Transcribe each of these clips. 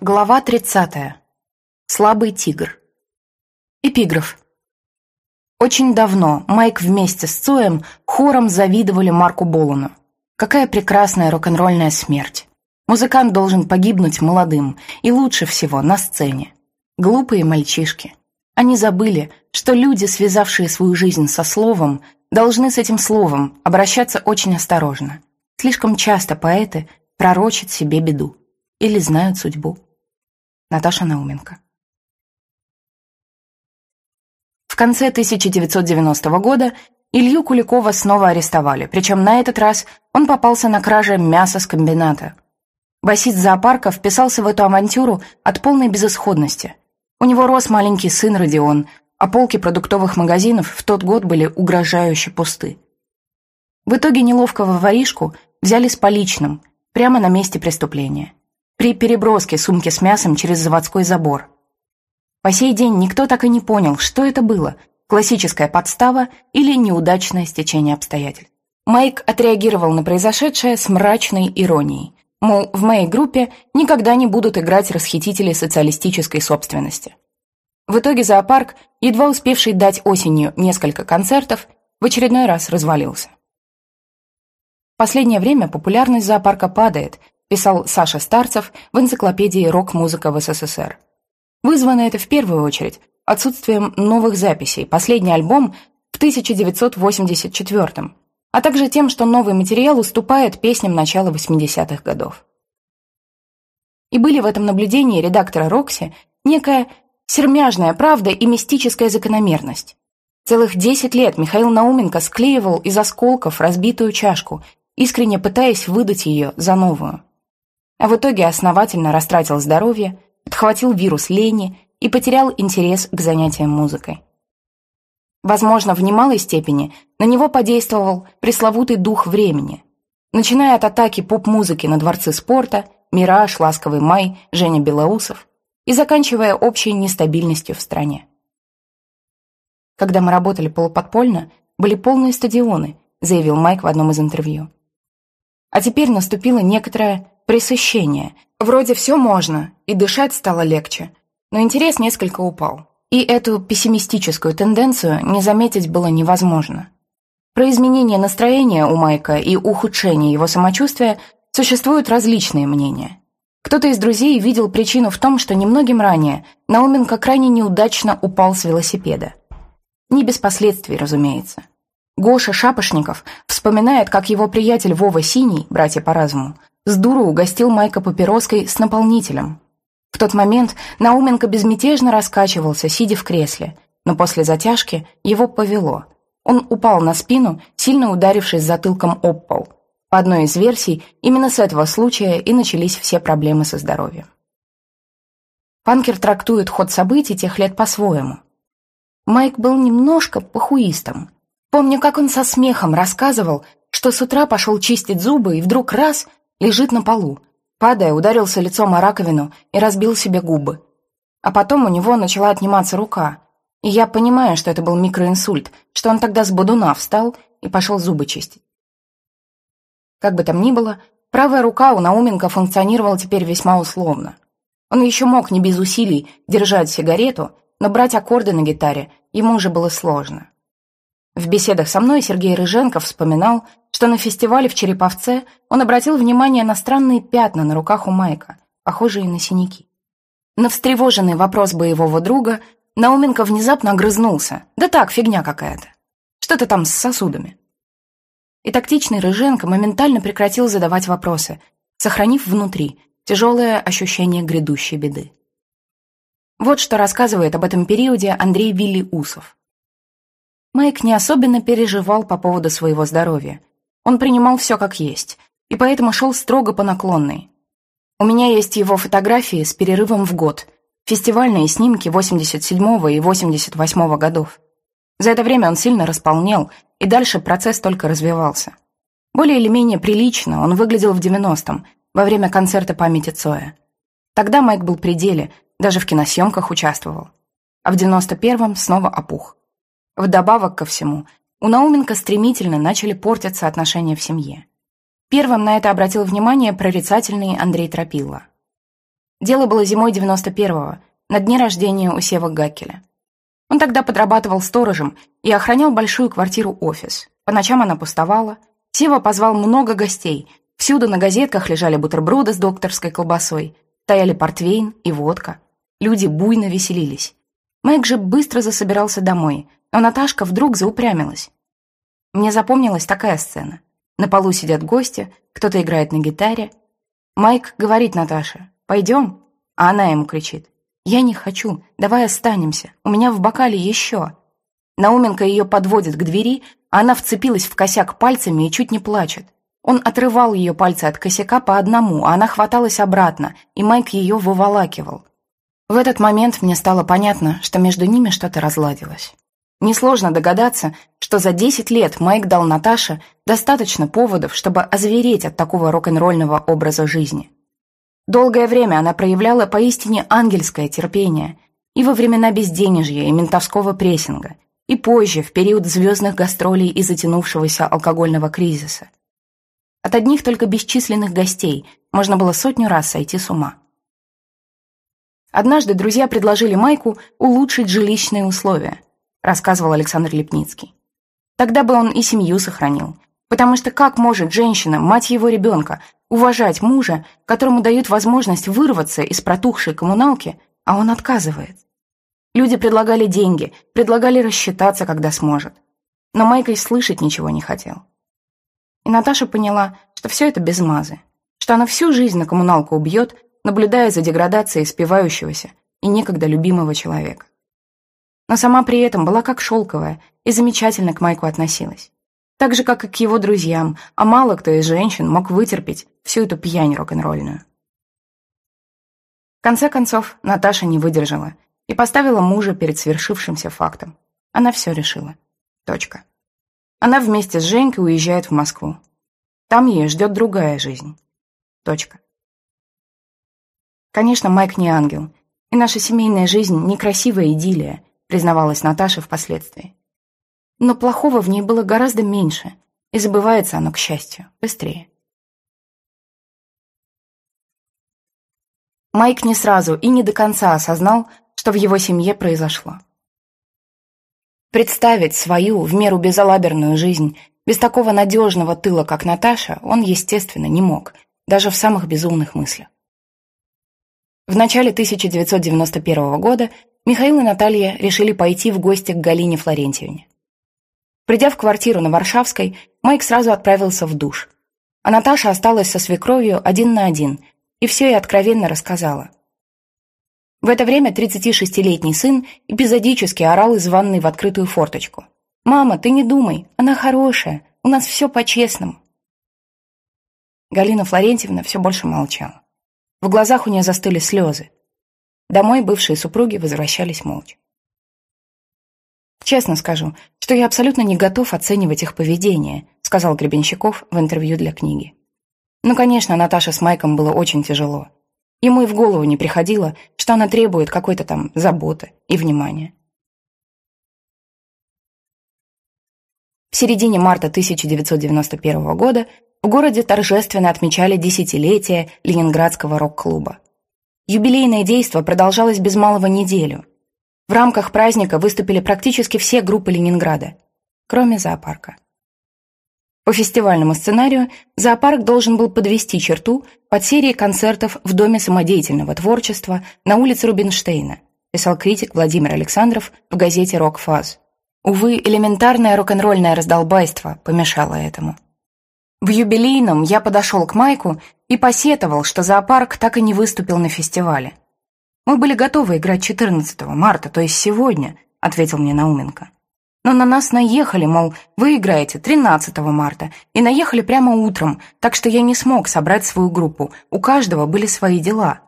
Глава 30. Слабый тигр. Эпиграф. Очень давно Майк вместе с Цоем хором завидовали Марку Болану. Какая прекрасная рок-н-ролльная смерть. Музыкант должен погибнуть молодым, и лучше всего на сцене. Глупые мальчишки. Они забыли, что люди, связавшие свою жизнь со словом, должны с этим словом обращаться очень осторожно. Слишком часто поэты пророчат себе беду или знают судьбу. Наташа Науменко. В конце 1990 года Илью Куликова снова арестовали, причем на этот раз он попался на краже мяса с комбината. Басист зоопарка вписался в эту авантюру от полной безысходности. У него рос маленький сын Родион, а полки продуктовых магазинов в тот год были угрожающе пусты. В итоге неловкого воришку взяли с поличным, прямо на месте преступления при переброске сумки с мясом через заводской забор. По сей день никто так и не понял, что это было – классическая подстава или неудачное стечение обстоятельств. Майк отреагировал на произошедшее с мрачной иронией. Мол, в моей группе никогда не будут играть расхитители социалистической собственности. В итоге зоопарк, едва успевший дать осенью несколько концертов, в очередной раз развалился. Последнее время популярность зоопарка падает, писал Саша Старцев в энциклопедии «Рок-музыка в СССР». Вызвано это в первую очередь отсутствием новых записей, последний альбом в 1984 а также тем, что новый материал уступает песням начала 80-х годов. И были в этом наблюдении редактора «Рокси» некая сермяжная правда и мистическая закономерность. Целых 10 лет Михаил Науменко склеивал из осколков разбитую чашку, искренне пытаясь выдать ее за новую а в итоге основательно растратил здоровье, подхватил вирус лени и потерял интерес к занятиям музыкой. Возможно, в немалой степени на него подействовал пресловутый дух времени, начиная от атаки поп-музыки на дворцы спорта, «Мираж», «Ласковый май», Женя Белоусов и заканчивая общей нестабильностью в стране. Когда мы работали полуподпольно, были полные стадионы, заявил Майк в одном из интервью. А теперь наступила некоторая пресыщение. Вроде все можно, и дышать стало легче, но интерес несколько упал. И эту пессимистическую тенденцию не заметить было невозможно. Про изменение настроения у Майка и ухудшение его самочувствия существуют различные мнения. Кто-то из друзей видел причину в том, что немногим ранее Науменко крайне неудачно упал с велосипеда. Не без последствий, разумеется. Гоша Шапошников вспоминает, как его приятель Вова Синий, братья по разуму, с дуру угостил Майка папироской с наполнителем. В тот момент Науменко безмятежно раскачивался, сидя в кресле, но после затяжки его повело. Он упал на спину, сильно ударившись затылком об пол. По одной из версий, именно с этого случая и начались все проблемы со здоровьем. Панкер трактует ход событий тех лет по-своему. Майк был немножко похуистом. Помню, как он со смехом рассказывал, что с утра пошел чистить зубы, и вдруг раз лежит на полу. Падая, ударился лицом о раковину и разбил себе губы. А потом у него начала отниматься рука. И я понимаю, что это был микроинсульт, что он тогда с бодуна встал и пошел зубы чистить. Как бы там ни было, правая рука у Науменко функционировала теперь весьма условно. Он еще мог не без усилий держать сигарету, но брать аккорды на гитаре ему уже было сложно. В беседах со мной Сергей Рыженко вспоминал, что на фестивале в Череповце он обратил внимание на странные пятна на руках у Майка, похожие на синяки. На встревоженный вопрос боевого друга Науменко внезапно огрызнулся. «Да так, фигня какая-то. Что-то там с сосудами». И тактичный Рыженко моментально прекратил задавать вопросы, сохранив внутри тяжелое ощущение грядущей беды. Вот что рассказывает об этом периоде Андрей Вилли Усов. Майк не особенно переживал по поводу своего здоровья. Он принимал все как есть, и поэтому шел строго по наклонной. У меня есть его фотографии с перерывом в год, фестивальные снимки 87 и 88 годов. За это время он сильно располнел, и дальше процесс только развивался. Более или менее прилично он выглядел в 90-м, во время концерта памяти Цоя. Тогда Майк был при деле, даже в киносъемках участвовал. А в 91-м снова опух. Вдобавок ко всему, у Науменко стремительно начали портиться отношения в семье. Первым на это обратил внимание прорицательный Андрей Тропилла. Дело было зимой 91-го, на дне рождения у Сева Гакеля. Он тогда подрабатывал сторожем и охранял большую квартиру-офис. По ночам она пустовала. Сева позвал много гостей. Всюду на газетках лежали бутерброды с докторской колбасой, стояли портвейн и водка. Люди буйно веселились. Мэг же быстро засобирался домой, но Наташка вдруг заупрямилась. Мне запомнилась такая сцена. На полу сидят гости, кто-то играет на гитаре. Майк говорит Наташе «Пойдем?» А она ему кричит «Я не хочу, давай останемся, у меня в бокале еще». Науменко ее подводит к двери, а она вцепилась в косяк пальцами и чуть не плачет. Он отрывал ее пальцы от косяка по одному, а она хваталась обратно, и Майк ее выволакивал. В этот момент мне стало понятно, что между ними что-то разладилось. Несложно догадаться, что за 10 лет Майк дал Наташе достаточно поводов, чтобы озвереть от такого рок-н-ролльного образа жизни. Долгое время она проявляла поистине ангельское терпение и во времена безденежья и ментовского прессинга, и позже, в период звездных гастролей и затянувшегося алкогольного кризиса. От одних только бесчисленных гостей можно было сотню раз сойти с ума. Однажды друзья предложили Майку улучшить жилищные условия, рассказывал Александр Лепницкий. Тогда бы он и семью сохранил, потому что как может женщина, мать его ребенка, уважать мужа, которому дают возможность вырваться из протухшей коммуналки, а он отказывает. Люди предлагали деньги, предлагали рассчитаться, когда сможет. Но Майк и слышать ничего не хотел. И Наташа поняла, что все это без мазы, что она всю жизнь на коммуналку убьет, наблюдая за деградацией спивающегося и некогда любимого человека. Но сама при этом была как шелковая и замечательно к Майку относилась. Так же, как и к его друзьям, а мало кто из женщин мог вытерпеть всю эту пьянь рок-н-ролльную. В конце концов, Наташа не выдержала и поставила мужа перед свершившимся фактом. Она все решила. Точка. Она вместе с Женькой уезжает в Москву. Там ее ждет другая жизнь. Точка. Конечно, Майк не ангел, и наша семейная жизнь некрасивая идиллия, признавалась Наташа впоследствии. Но плохого в ней было гораздо меньше, и забывается оно, к счастью, быстрее. Майк не сразу и не до конца осознал, что в его семье произошло. Представить свою, в меру безалаберную жизнь без такого надежного тыла, как Наташа, он, естественно, не мог, даже в самых безумных мыслях. В начале 1991 года Михаил и Наталья решили пойти в гости к Галине Флорентьевне. Придя в квартиру на Варшавской, Майк сразу отправился в душ. А Наташа осталась со свекровью один на один и все ей откровенно рассказала. В это время 36-летний сын эпизодически орал из ванной в открытую форточку. «Мама, ты не думай, она хорошая, у нас все по-честному». Галина Флорентьевна все больше молчала. В глазах у нее застыли слезы. Домой бывшие супруги возвращались молча. «Честно скажу, что я абсолютно не готов оценивать их поведение», сказал Гребенщиков в интервью для книги. Ну, конечно, Наташе с Майком было очень тяжело. Ему и в голову не приходило, что она требует какой-то там заботы и внимания. В середине марта 1991 года в городе торжественно отмечали десятилетие Ленинградского рок-клуба. Юбилейное действо продолжалось без малого неделю – в рамках праздника выступили практически все группы Ленинграда, кроме зоопарка. По фестивальному сценарию зоопарк должен был подвести черту под серией концертов в Доме самодеятельного творчества на улице Рубинштейна, писал критик Владимир Александров в газете «Рок-фаз». Увы, элементарное рок-н-ролльное раздолбайство помешало этому. В юбилейном я подошел к Майку и посетовал, что зоопарк так и не выступил на фестивале. «Мы были готовы играть 14 марта, то есть сегодня», — ответил мне Науменко. «Но на нас наехали, мол, вы играете 13 марта, и наехали прямо утром, так что я не смог собрать свою группу, у каждого были свои дела».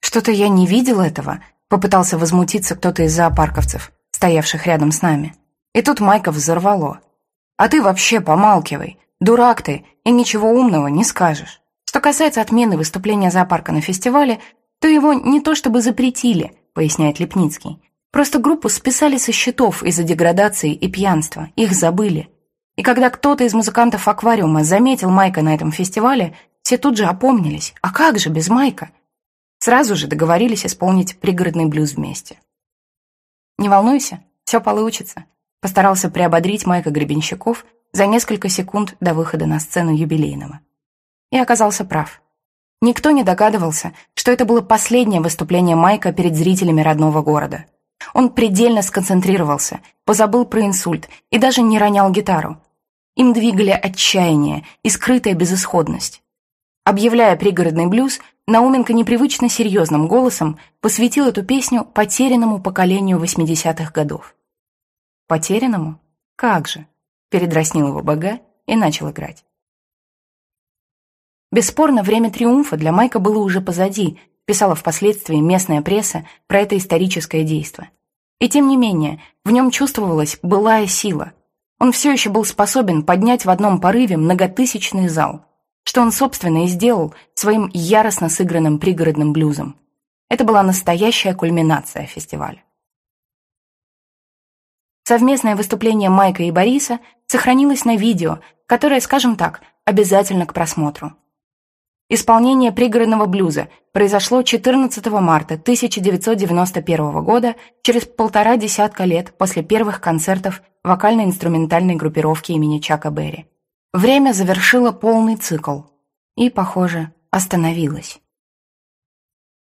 «Что-то я не видел этого», — попытался возмутиться кто-то из зоопарковцев, стоявших рядом с нами. И тут Майка взорвало. «А ты вообще помалкивай, дурак ты, и ничего умного не скажешь». Что касается отмены выступления зоопарка на фестивале, то его не то чтобы запретили, поясняет Лепницкий. Просто группу списали со счетов из-за деградации и пьянства, их забыли. И когда кто-то из музыкантов аквариума заметил Майка на этом фестивале, все тут же опомнились. А как же без Майка? Сразу же договорились исполнить пригородный блюз вместе. «Не волнуйся, все получится», — постарался приободрить Майка Гребенщиков за несколько секунд до выхода на сцену юбилейного. И оказался прав. Никто не догадывался, что это было последнее выступление Майка перед зрителями родного города. Он предельно сконцентрировался, позабыл про инсульт и даже не ронял гитару. Им двигали отчаяние и скрытая безысходность. Объявляя пригородный блюз, Науменко непривычно серьезным голосом посвятил эту песню потерянному поколению 80-х годов. «Потерянному? Как же!» — передразнил его бога и начал играть. Бесспорно, время триумфа для Майка было уже позади, писала впоследствии местная пресса про это историческое действо. И тем не менее, в нем чувствовалась былая сила. Он все еще был способен поднять в одном порыве многотысячный зал — что он, собственно, и сделал своим яростно сыгранным пригородным блюзом. Это была настоящая кульминация фестиваля. Совместное выступление Майка и Бориса сохранилось на видео, которое, скажем так, обязательно к просмотру. Исполнение пригородного блюза произошло 14 марта 1991 года, через полтора десятка лет после первых концертов вокально-инструментальной группировки имени Чака Берри. Время завершило полный цикл и, похоже, остановилось.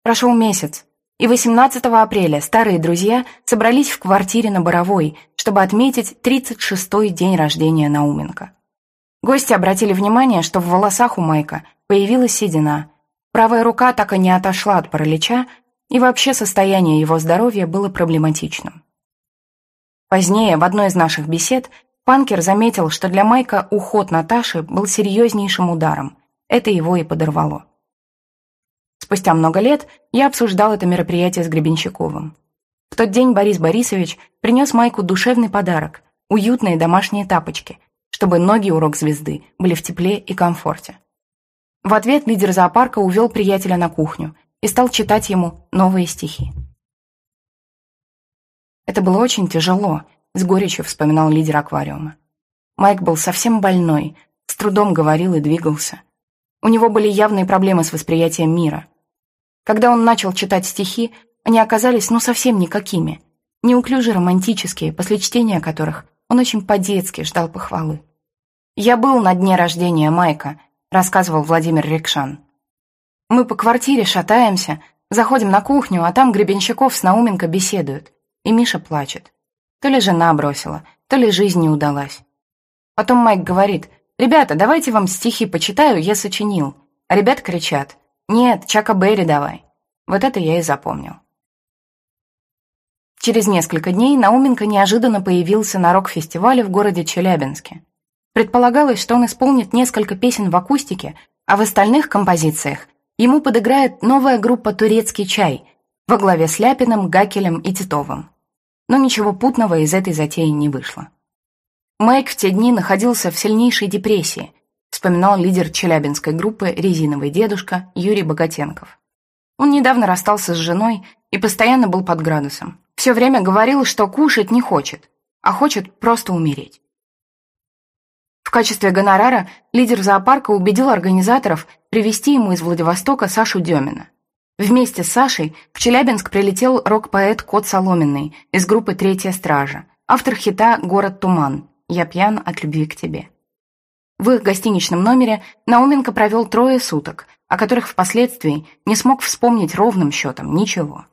Прошел месяц, и 18 апреля старые друзья собрались в квартире на Боровой, чтобы отметить 36-й день рождения Науменко. Гости обратили внимание, что в волосах у Майка появилась седина, правая рука так и не отошла от паралича, и вообще состояние его здоровья было проблематичным. Позднее, в одной из наших бесед, Панкер заметил, что для Майка уход Наташи был серьезнейшим ударом. Это его и подорвало. Спустя много лет я обсуждал это мероприятие с Гребенщиковым. В тот день Борис Борисович принес Майку душевный подарок – уютные домашние тапочки, чтобы ноги у рок-звезды были в тепле и комфорте. В ответ лидер зоопарка увел приятеля на кухню и стал читать ему новые стихи. Это было очень тяжело – с горечью вспоминал лидер аквариума. Майк был совсем больной, с трудом говорил и двигался. У него были явные проблемы с восприятием мира. Когда он начал читать стихи, они оказались ну совсем никакими, неуклюже романтические, после чтения которых он очень по-детски ждал похвалы. «Я был на дне рождения Майка», — рассказывал Владимир Рекшан. «Мы по квартире шатаемся, заходим на кухню, а там Гребенщиков с Науменко беседуют, и Миша плачет. То ли жена бросила, то ли жизнь не удалась. Потом Майк говорит, «Ребята, давайте вам стихи почитаю, я сочинил». А ребята кричат, «Нет, Чака Берри давай». Вот это я и запомнил. Через несколько дней Науменко неожиданно появился на рок-фестивале в городе Челябинске. Предполагалось, что он исполнит несколько песен в акустике, а в остальных композициях ему подыграет новая группа «Турецкий чай» во главе с Ляпиным, Гакелем и Титовым но ничего путного из этой затеи не вышло. Майк в те дни находился в сильнейшей депрессии, вспоминал лидер челябинской группы «Резиновый дедушка» Юрий Богатенков. Он недавно расстался с женой и постоянно был под градусом. Все время говорил, что кушать не хочет, а хочет просто умереть. В качестве гонорара лидер зоопарка убедил организаторов привезти ему из Владивостока Сашу Демина. Вместе с Сашей в Челябинск прилетел рок-поэт Кот Соломенный из группы «Третья стража», автор хита «Город туман. Я пьян от любви к тебе». В их гостиничном номере Науменко провел трое суток, о которых впоследствии не смог вспомнить ровным счетом ничего.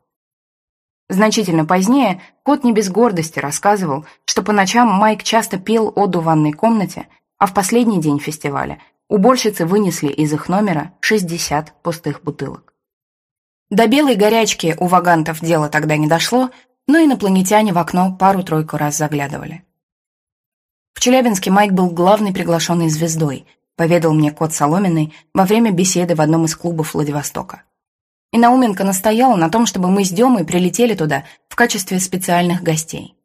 Значительно позднее Кот не без гордости рассказывал, что по ночам Майк часто пел оду в ванной комнате, а в последний день фестиваля уборщицы вынесли из их номера 60 пустых бутылок. До белой горячки у вагантов дело тогда не дошло, но инопланетяне в окно пару-тройку раз заглядывали. В Челябинске Майк был главной приглашенной звездой, поведал мне кот Соломенный во время беседы в одном из клубов Владивостока. И Науменко настоял на том, чтобы мы с Демой прилетели туда в качестве специальных гостей.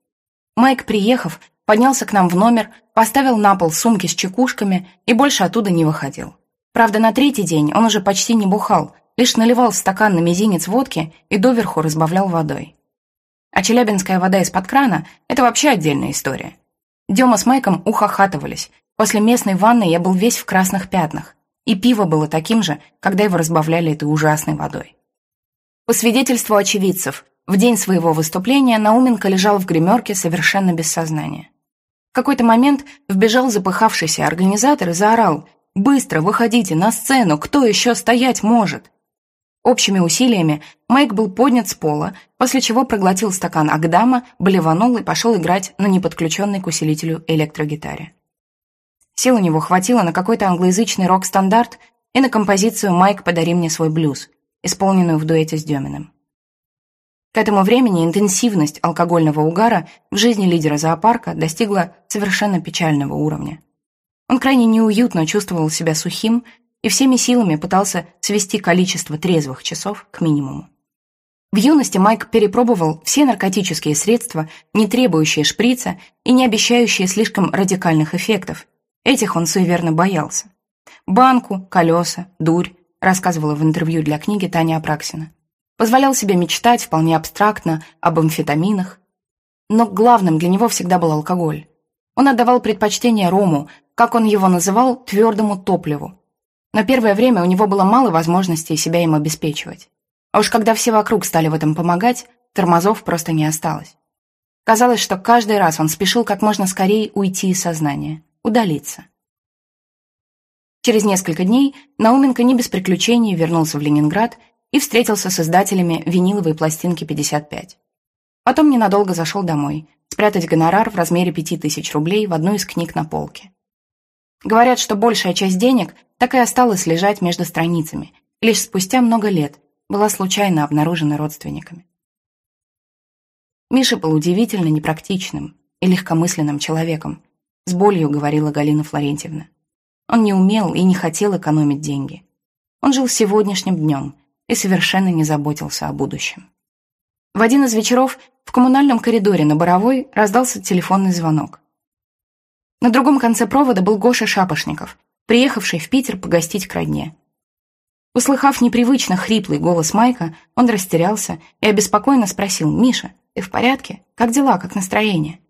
Майк, приехав, поднялся к нам в номер, поставил на пол сумки с чекушками и больше оттуда не выходил. Правда, на третий день он уже почти не бухал, лишь наливал в стакан на мизинец водки и доверху разбавлял водой. А челябинская вода из-под крана – это вообще отдельная история. Дема с Майком ухахатывались. После местной ванны я был весь в красных пятнах, и пиво было таким же, когда его разбавляли этой ужасной водой. По свидетельству очевидцев, в день своего выступления Науменко лежал в гримерке совершенно без сознания. В какой-то момент вбежал запыхавшийся организатор и заорал «Быстро выходите на сцену, кто еще стоять может?» Общими усилиями Майк был поднят с пола, после чего проглотил стакан Агдама, блеванул и пошел играть на неподключенной к усилителю электрогитаре. Сил у него хватило на какой-то англоязычный рок-стандарт и на композицию «Майк, подари мне свой блюз», исполненную в дуэте с Деминым. К этому времени интенсивность алкогольного угара в жизни лидера зоопарка достигла совершенно печального уровня. Он крайне неуютно чувствовал себя сухим и всеми силами пытался свести количество трезвых часов к минимуму. В юности Майк перепробовал все наркотические средства, не требующие шприца и не обещающие слишком радикальных эффектов. Этих он суеверно боялся. «Банку, колеса, дурь», рассказывала в интервью для книги Таня Апраксина. Позволял себе мечтать вполне абстрактно об амфетаминах. Но главным для него всегда был алкоголь. Он отдавал предпочтение рому, как он его называл, твердому топливу, но первое время у него было мало возможностей себя им обеспечивать. А уж когда все вокруг стали в этом помогать, тормозов просто не осталось. Казалось, что каждый раз он спешил как можно скорее уйти из сознания, удалиться. Через несколько дней Науменко не без приключений вернулся в Ленинград и встретился с издателями виниловой пластинки 55. Потом ненадолго зашел домой, спрятать гонорар в размере 5000 рублей в одну из книг на полке. Говорят, что большая часть денег так и осталась лежать между страницами, лишь спустя много лет была случайно обнаружена родственниками. Миша был удивительно непрактичным и легкомысленным человеком, с болью говорила Галина Флорентьевна. Он не умел и не хотел экономить деньги. Он жил сегодняшним днем и совершенно не заботился о будущем. В один из вечеров в коммунальном коридоре на Боровой раздался телефонный звонок. На другом конце провода был Гоша Шапошников, приехавший в Питер погостить к родне. Услыхав непривычно хриплый голос Майка, он растерялся и обеспокоенно спросил «Миша, ты в порядке? Как дела, как настроение?»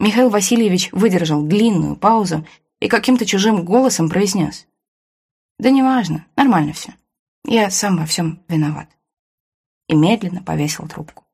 Михаил Васильевич выдержал длинную паузу и каким-то чужим голосом произнес «Да неважно, нормально все. Я сам во всем виноват». И медленно повесил трубку.